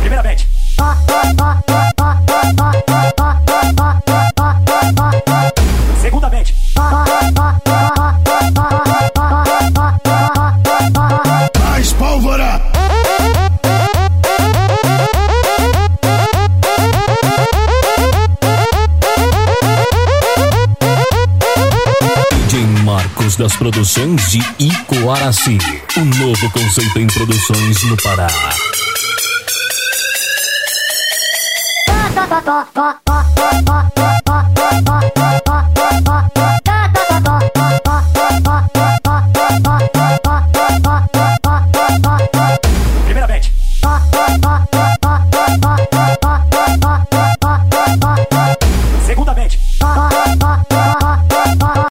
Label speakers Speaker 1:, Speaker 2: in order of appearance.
Speaker 1: Primeiramente. Segundamente.
Speaker 2: Marcos das Produções de Icoaraci. Um novo conceito em produções no Pará.